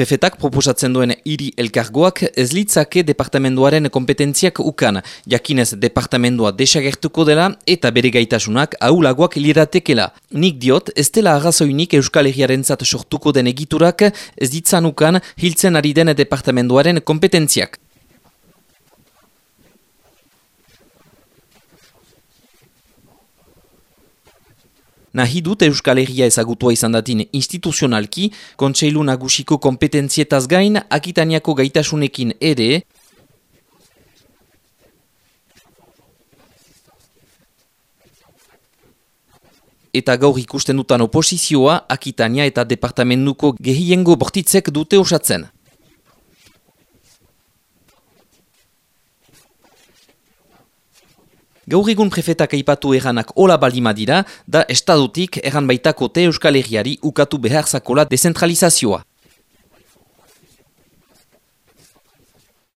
Prefetak proposatzen duen hiri elkargoak ez litzake departamenduaren kompetentziak ukan, jakinez departamendua desagertuko dela eta bere gaitasunak aulagoak liratekela. Nik diot, ez dela agazoinik Euskal Herriaren sortuko den egiturak ez ditzan ukan hiltzen ari den departamenduaren kompetentziak. Nahi dut Euskal Herria ezagutua izan datin instituzionalki, kontseilu nagusiko kompetentzietaz gain, akitaniako gaitasunekin ere, eta gaur ikusten dutan oposizioa, akitania eta departamentuko gehiengo bortitzek dute osatzen. Gaur egun prefetak aipatu eranak hola balima dira, da estadutik eran baitakote Euskal Herriari ukatu behar zakola dezentralizazioa.